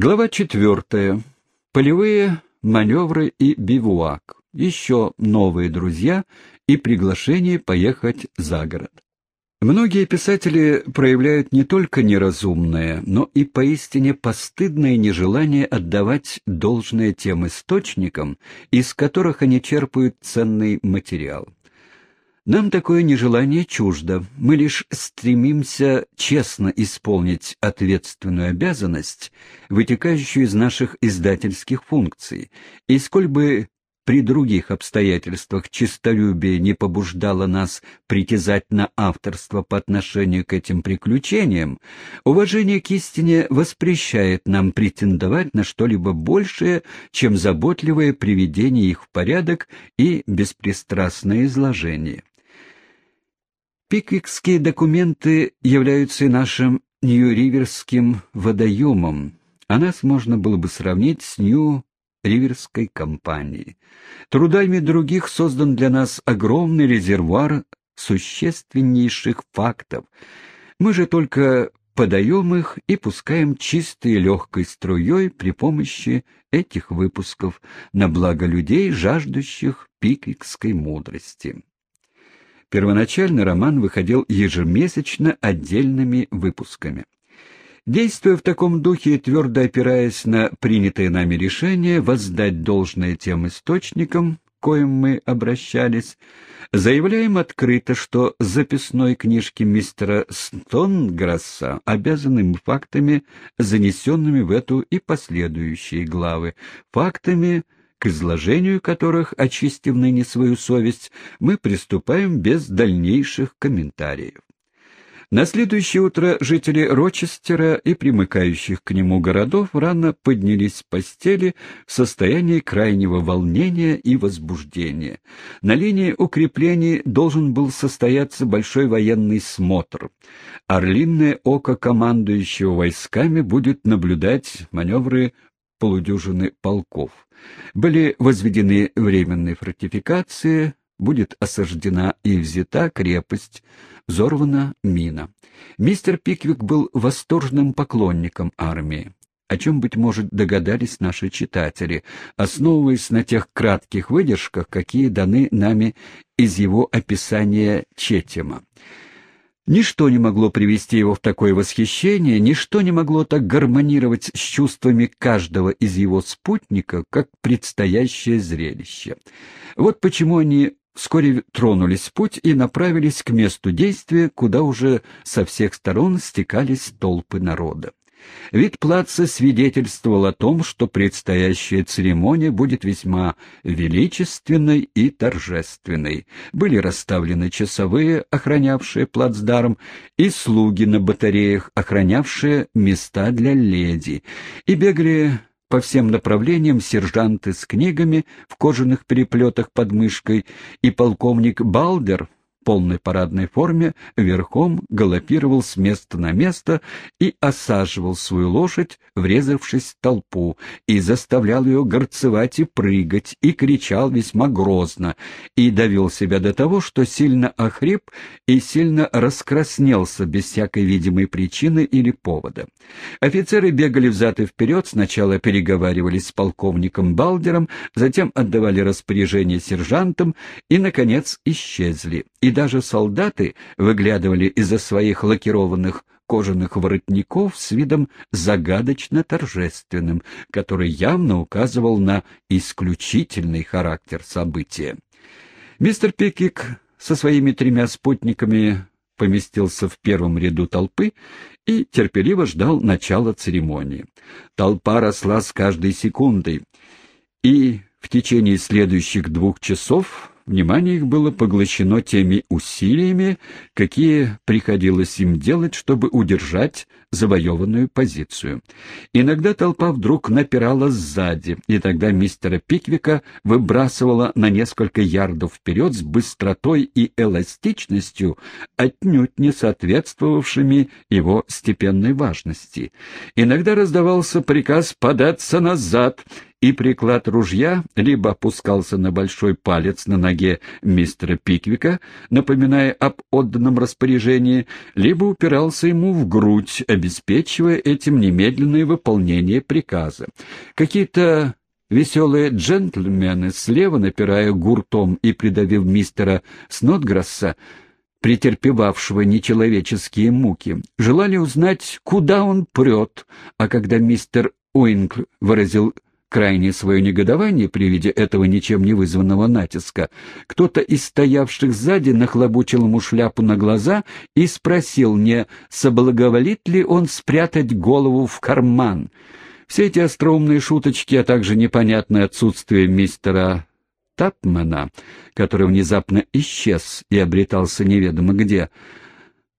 Глава четвертая. Полевые маневры и бивуак. Еще новые друзья и приглашение поехать за город. Многие писатели проявляют не только неразумное, но и поистине постыдное нежелание отдавать должное тем источникам, из которых они черпают ценный материал. Нам такое нежелание чуждо. Мы лишь стремимся честно исполнить ответственную обязанность, вытекающую из наших издательских функций. И сколь бы при других обстоятельствах честолюбие не побуждало нас притязать на авторство по отношению к этим приключениям, уважение к истине воспрещает нам претендовать на что-либо большее, чем заботливое приведение их в порядок и беспристрастное изложение. Пиквикские документы являются и нашим Нью-Риверским водоемом, а нас можно было бы сравнить с Нью Риверской компании. Трудами других создан для нас огромный резервуар существеннейших фактов. Мы же только подаем их и пускаем чистой легкой струей при помощи этих выпусков на благо людей, жаждущих пиквикской мудрости. Первоначально роман выходил ежемесячно отдельными выпусками. Действуя в таком духе и твердо опираясь на принятые нами решения воздать должное тем источникам, к коим мы обращались, заявляем открыто, что записной книжки мистера Стонграсса обязаны фактами, занесенными в эту и последующие главы, фактами, к изложению которых, очистив ныне свою совесть, мы приступаем без дальнейших комментариев. На следующее утро жители Рочестера и примыкающих к нему городов рано поднялись с постели в состоянии крайнего волнения и возбуждения. На линии укреплений должен был состояться большой военный смотр. Орлиное око командующего войсками будет наблюдать маневры полудюжины полков. Были возведены временные фортификации, будет осаждена и взята крепость, взорвана мина. Мистер Пиквик был восторженным поклонником армии о чем, быть может, догадались наши читатели, основываясь на тех кратких выдержках, какие даны нами из его описания Четема. Ничто не могло привести его в такое восхищение, ничто не могло так гармонировать с чувствами каждого из его спутников, как предстоящее зрелище. Вот почему они вскоре тронулись в путь и направились к месту действия, куда уже со всех сторон стекались толпы народа. Вид плаца свидетельствовал о том, что предстоящая церемония будет весьма величественной и торжественной. Были расставлены часовые, охранявшие плацдарм, и слуги на батареях, охранявшие места для леди, и бегали по всем направлениям сержанты с книгами в кожаных переплетах под мышкой и полковник Балдер полной парадной форме верхом галопировал с места на место и осаживал свою лошадь, врезавшись в толпу, и заставлял ее горцевать и прыгать, и кричал весьма грозно, и довел себя до того, что сильно охрип и сильно раскраснелся без всякой видимой причины или повода. Офицеры бегали взад и вперед, сначала переговаривались с полковником Балдером, затем отдавали распоряжение сержантам и, наконец, исчезли. И даже солдаты выглядывали из-за своих лакированных кожаных воротников с видом загадочно торжественным, который явно указывал на исключительный характер события. Мистер Пикик со своими тремя спутниками поместился в первом ряду толпы и терпеливо ждал начала церемонии. Толпа росла с каждой секундой, и в течение следующих двух часов Внимание их было поглощено теми усилиями, какие приходилось им делать, чтобы удержать завоеванную позицию. Иногда толпа вдруг напирала сзади, и тогда мистера Пиквика выбрасывала на несколько ярдов вперед с быстротой и эластичностью, отнюдь не соответствовавшими его степенной важности. Иногда раздавался приказ податься назад, и приклад ружья либо опускался на большой палец на ноге мистера Пиквика, напоминая об отданном распоряжении, либо упирался ему в грудь, обеспечивая этим немедленное выполнение приказа. Какие-то Веселые джентльмены, слева напирая гуртом и придавив мистера Снотграсса, претерпевавшего нечеловеческие муки, желали узнать, куда он прет, а когда мистер Уинкл выразил крайнее свое негодование при виде этого ничем не вызванного натиска, кто-то из стоявших сзади нахлобучил ему шляпу на глаза и спросил, не соблаговолит ли он спрятать голову в карман. Все эти остроумные шуточки, а также непонятное отсутствие мистера Тапмана, который внезапно исчез и обретался неведомо где,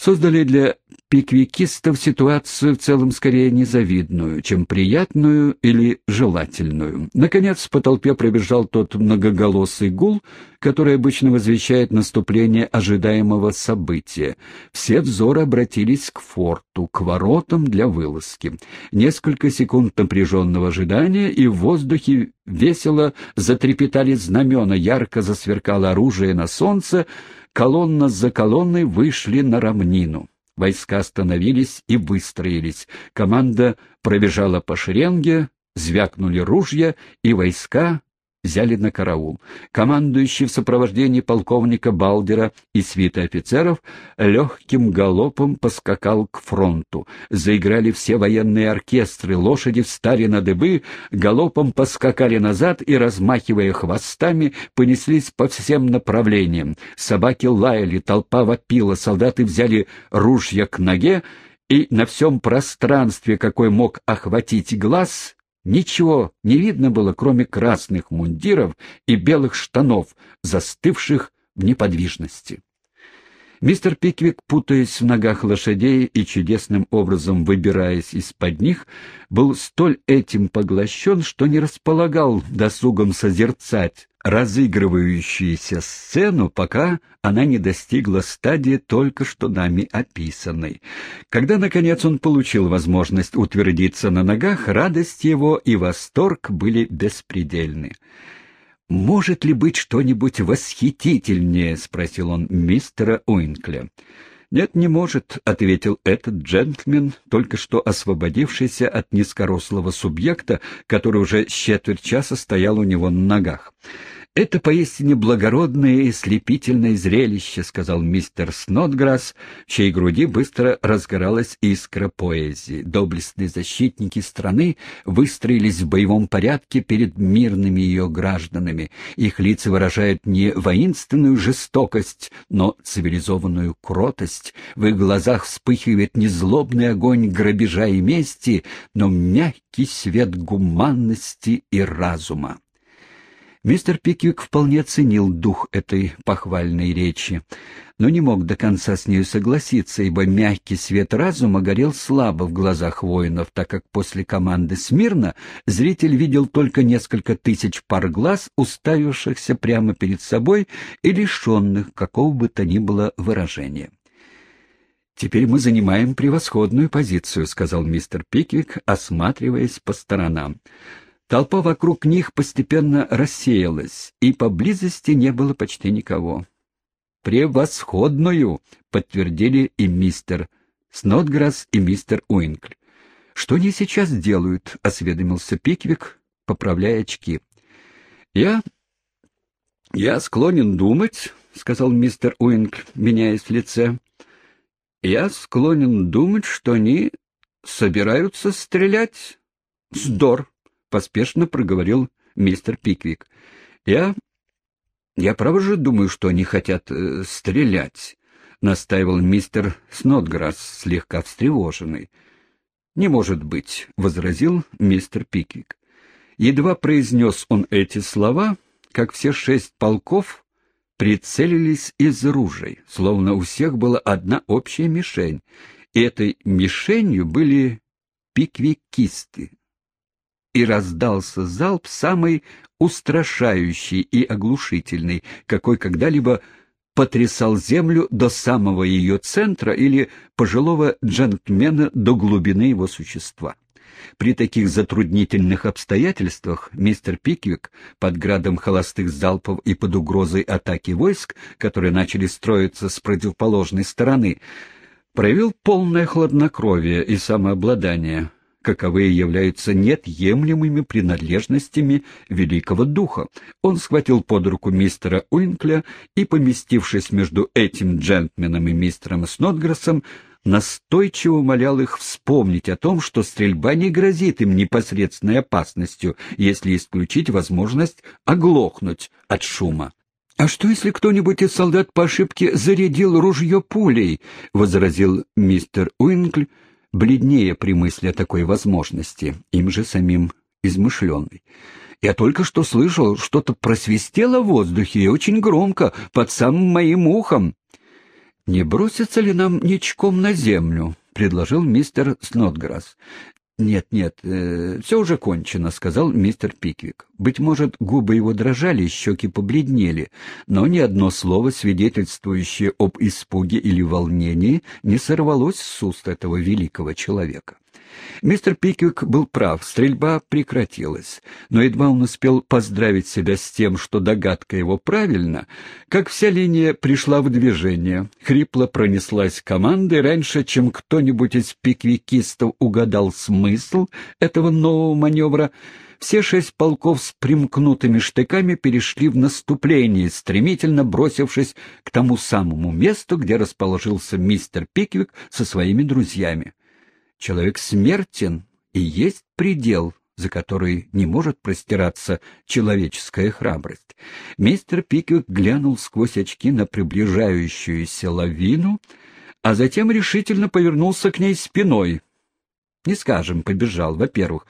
создали для пиквикистов ситуацию в целом скорее незавидную, чем приятную или желательную. Наконец, по толпе пробежал тот многоголосый гул, который обычно возвещает наступление ожидаемого события. Все взоры обратились к форту, к воротам для вылазки. Несколько секунд напряженного ожидания, и в воздухе весело затрепетали знамена, ярко засверкало оружие на солнце, колонна за колонной вышли на равнину. Войска остановились и выстроились. Команда пробежала по шеренге, звякнули ружья, и войска взяли на караул. Командующий в сопровождении полковника Балдера и свита офицеров легким галопом поскакал к фронту. Заиграли все военные оркестры, лошади встали на дыбы, галопом поскакали назад и, размахивая хвостами, понеслись по всем направлениям. Собаки лаяли, толпа вопила, солдаты взяли ружья к ноге, и на всем пространстве, какой мог охватить глаз, Ничего не видно было, кроме красных мундиров и белых штанов, застывших в неподвижности. Мистер Пиквик, путаясь в ногах лошадей и чудесным образом выбираясь из-под них, был столь этим поглощен, что не располагал досугом созерцать разыгрывающуюся сцену, пока она не достигла стадии только что нами описанной. Когда, наконец, он получил возможность утвердиться на ногах, радость его и восторг были беспредельны. «Может ли быть что-нибудь восхитительнее?» — спросил он мистера Уинкля. «Нет, не может», — ответил этот джентльмен, только что освободившийся от низкорослого субъекта, который уже с четверть часа стоял у него на ногах. «Это поистине благородное и слепительное зрелище», — сказал мистер Снотграсс, в чьей груди быстро разгоралась искра поэзии. Доблестные защитники страны выстроились в боевом порядке перед мирными ее гражданами. Их лица выражают не воинственную жестокость, но цивилизованную кротость. В их глазах вспыхивает не злобный огонь грабежа и мести, но мягкий свет гуманности и разума. Мистер Пиквик вполне ценил дух этой похвальной речи, но не мог до конца с нею согласиться, ибо мягкий свет разума горел слабо в глазах воинов, так как после команды «Смирно» зритель видел только несколько тысяч пар глаз, уставившихся прямо перед собой и лишенных какого бы то ни было выражения. «Теперь мы занимаем превосходную позицию», — сказал мистер Пиквик, осматриваясь по сторонам. Толпа вокруг них постепенно рассеялась, и поблизости не было почти никого. «Превосходную!» — подтвердили и мистер Снотграсс, и мистер Уинкль. «Что они сейчас делают?» — осведомился Пиквик, поправляя очки. «Я... я склонен думать», — сказал мистер Уинкль, меняясь в лице. «Я склонен думать, что они собираются стрелять. Здор!» — поспешно проговорил мистер Пиквик. — Я... я право же думаю, что они хотят э, стрелять, — настаивал мистер Снотграсс, слегка встревоженный. — Не может быть, — возразил мистер Пиквик. Едва произнес он эти слова, как все шесть полков прицелились из ружей, словно у всех была одна общая мишень, и этой мишенью были пиквикисты, и раздался залп самый устрашающий и оглушительный, какой когда-либо потрясал землю до самого ее центра или пожилого джентльмена до глубины его существа. При таких затруднительных обстоятельствах мистер Пиквик под градом холостых залпов и под угрозой атаки войск, которые начали строиться с противоположной стороны, проявил полное хладнокровие и самообладание, каковые являются неотъемлемыми принадлежностями Великого Духа. Он схватил под руку мистера Уинкля и, поместившись между этим джентльменом и мистером Снотграссом, настойчиво умолял их вспомнить о том, что стрельба не грозит им непосредственной опасностью, если исключить возможность оглохнуть от шума. «А что, если кто-нибудь из солдат по ошибке зарядил ружье пулей?» — возразил мистер Уинкль, бледнее при мысли о такой возможности, им же самим измышленной. «Я только что слышал, что-то просвистело в воздухе и очень громко, под самым моим ухом». «Не бросится ли нам ничком на землю?» — предложил мистер Снотграсс. «Нет, нет, э, все уже кончено», — сказал мистер Пиквик. Быть может, губы его дрожали, щеки побледнели, но ни одно слово, свидетельствующее об испуге или волнении, не сорвалось с уст этого великого человека. Мистер Пиквик был прав, стрельба прекратилась, но едва он успел поздравить себя с тем, что догадка его правильна, как вся линия пришла в движение. Хрипло пронеслась команда, и раньше, чем кто-нибудь из пиквикистов угадал смысл этого нового маневра, все шесть полков с примкнутыми штыками перешли в наступление, стремительно бросившись к тому самому месту, где расположился мистер Пиквик со своими друзьями. Человек смертен и есть предел, за который не может простираться человеческая храбрость. Мистер Пиквик глянул сквозь очки на приближающуюся лавину, а затем решительно повернулся к ней спиной. Не скажем, побежал, во-первых.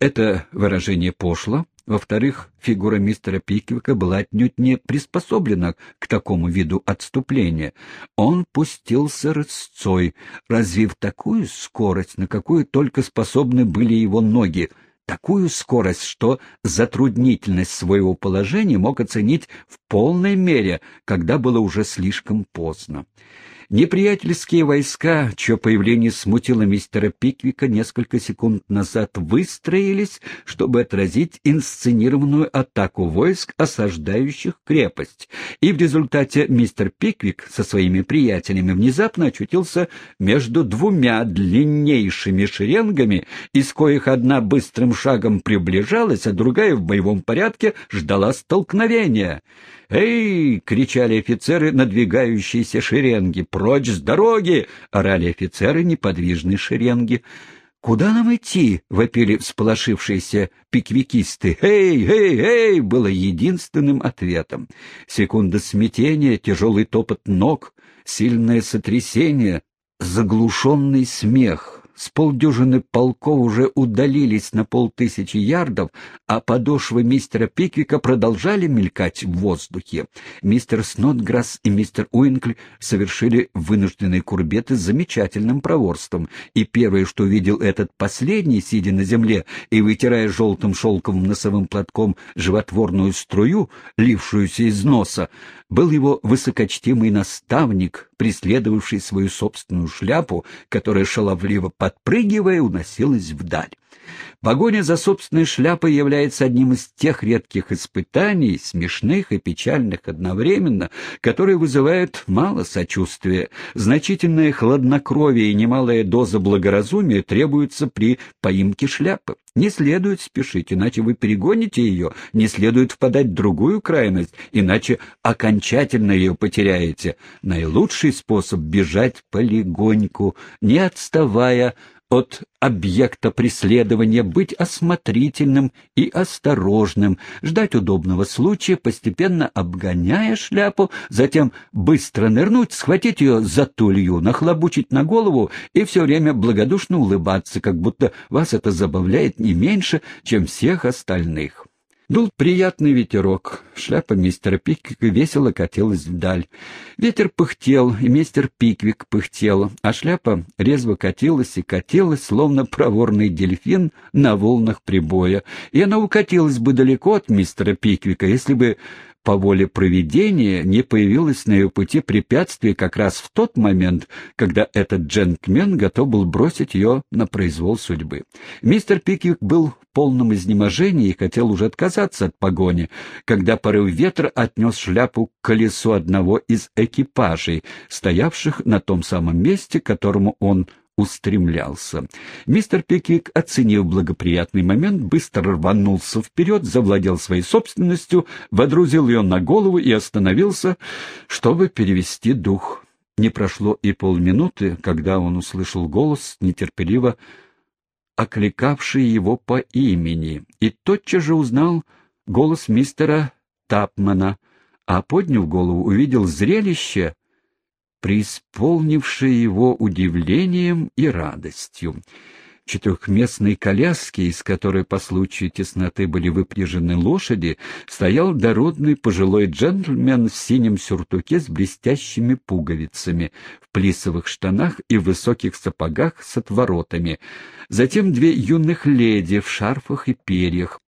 Это выражение пошло, во-вторых, фигура мистера Пиквика была отнюдь не приспособлена к такому виду отступления. Он пустился рысцой, развив такую скорость, на какую только способны были его ноги, такую скорость, что затруднительность своего положения мог оценить в полной мере, когда было уже слишком поздно. Неприятельские войска, чье появление смутило мистера Пиквика несколько секунд назад, выстроились, чтобы отразить инсценированную атаку войск, осаждающих крепость. И в результате мистер Пиквик со своими приятелями внезапно очутился между двумя длиннейшими шеренгами, из коих одна быстрым шагом приближалась, а другая в боевом порядке ждала столкновения. «Эй!» — кричали офицеры надвигающиеся шеренги. «Прочь с дороги!» — орали офицеры неподвижной шеренги. «Куда нам идти?» — вопили всполошившиеся пиквикисты. «Эй, эй, эй!» — было единственным ответом. Секунда смятения, тяжелый топот ног, сильное сотрясение, заглушенный смех — с полдюжины полков уже удалились на полтысячи ярдов, а подошвы мистера Пиквика продолжали мелькать в воздухе. Мистер Снотграсс и мистер Уинкль совершили вынужденные курбеты с замечательным проворством, и первое, что увидел этот последний, сидя на земле и вытирая желтым шелковым носовым платком животворную струю, лившуюся из носа, был его высокочтимый наставник, преследовавший свою собственную шляпу, которая шаловливо подпрыгивая уносилась вдаль. Погоня за собственной шляпой является одним из тех редких испытаний, смешных и печальных одновременно, которые вызывают мало сочувствия. Значительное хладнокровие и немалая доза благоразумия требуются при поимке шляпы. Не следует спешить, иначе вы перегоните ее, не следует впадать в другую крайность, иначе окончательно ее потеряете. Наилучший способ — бежать полегоньку, не отставая от объекта преследования, быть осмотрительным и осторожным, ждать удобного случая, постепенно обгоняя шляпу, затем быстро нырнуть, схватить ее за тулью, нахлобучить на голову и все время благодушно улыбаться, как будто вас это забавляет не меньше, чем всех остальных. Дул приятный ветерок. Шляпа мистера Пиквика весело катилась вдаль. Ветер пыхтел, и мистер Пиквик пыхтел, а шляпа резво катилась и катилась, словно проворный дельфин на волнах прибоя. И она укатилась бы далеко от мистера Пиквика, если бы по воле провидения не появилось на ее пути препятствие как раз в тот момент, когда этот джентльмен готов был бросить ее на произвол судьбы. Мистер Пиквик был в полном изнеможении и хотел уже отказаться от погони, когда порыв ветра отнес шляпу к колесу одного из экипажей, стоявших на том самом месте, которому он устремлялся. Мистер Пиквик, оценив благоприятный момент, быстро рванулся вперед, завладел своей собственностью, водрузил ее на голову и остановился, чтобы перевести дух. Не прошло и полминуты, когда он услышал голос, нетерпеливо окликавший его по имени, и тотчас же узнал голос мистера Тапмана, а, подняв голову, увидел зрелище, преисполнившее его удивлением и радостью. Четырехместной коляске, из которой по случаю тесноты были выпряжены лошади, стоял дородный пожилой джентльмен в синем сюртуке с блестящими пуговицами, в плисовых штанах и в высоких сапогах с отворотами. Затем две юных леди в шарфах и перьях,